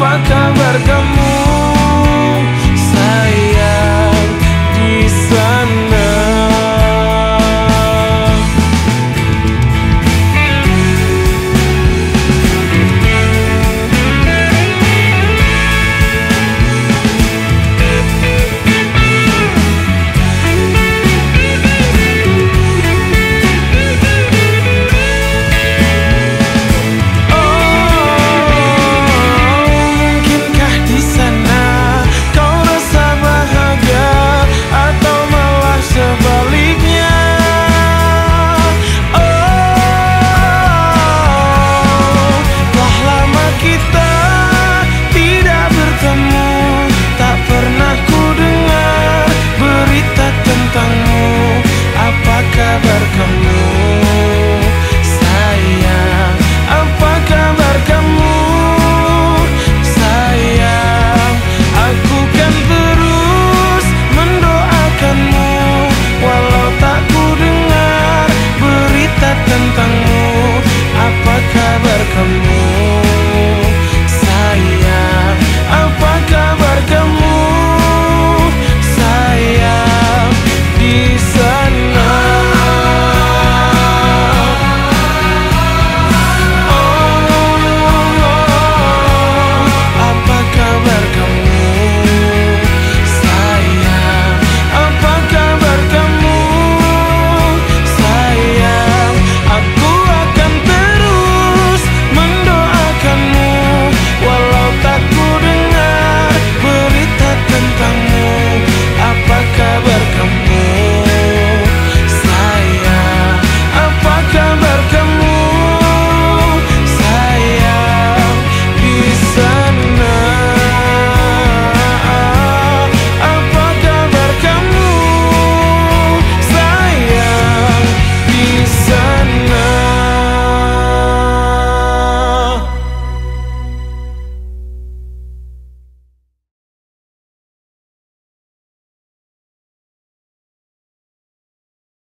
Apakah berkah